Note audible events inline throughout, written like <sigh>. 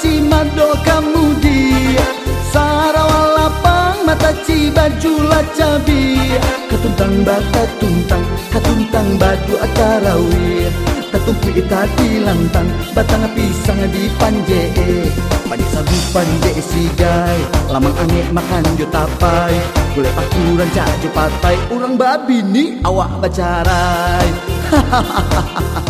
cimado kemudia Sarawalapang mata cibajula cabi. Katuntang bata tuntang katuntang baju atarawi Tatumpu ita dilantang batang pisang di panje. Manis sabu panje sigai lamang aneh makan jo tapai. Boleh aku rancak jo patai orang babi ni awak bacarai. Hahaha <laughs>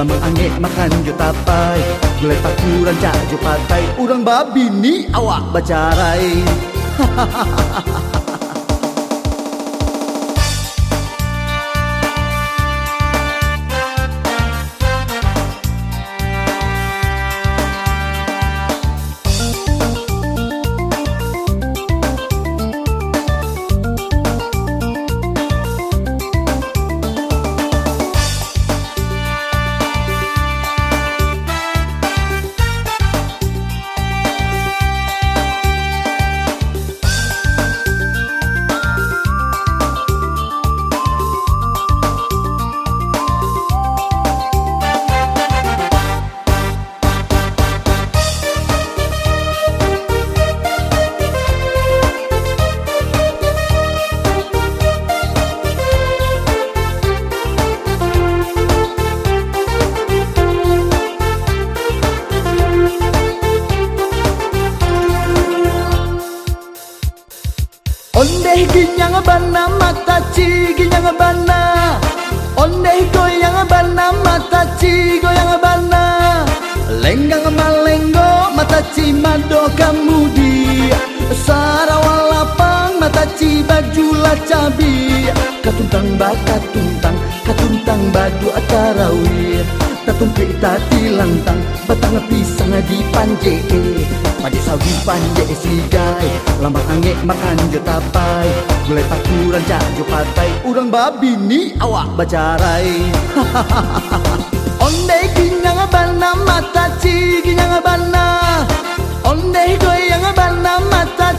Lama angin makan jo tapai. Gulai pakuran cak jo patai. Urang babi ni awak bacarai. Hahaha <laughs> mata ci bana. Ondeh goyang bana mata ci goyang bana. Lenggang malenggo mata ci mado kamu dia Sarawalapang mata ci baju lacabi Katuntang baka tuntang katuntang badu atarawir Tatumpik tadi lantang batang pisang di panje Padi sawi panje sigai Lambang angin makan jo tapai Gulai pakuran cak jo patai Urang babi ni awak bacarai. <laughs> Onde ginyang bana mata ci ginyang bana Onde goyang bana mata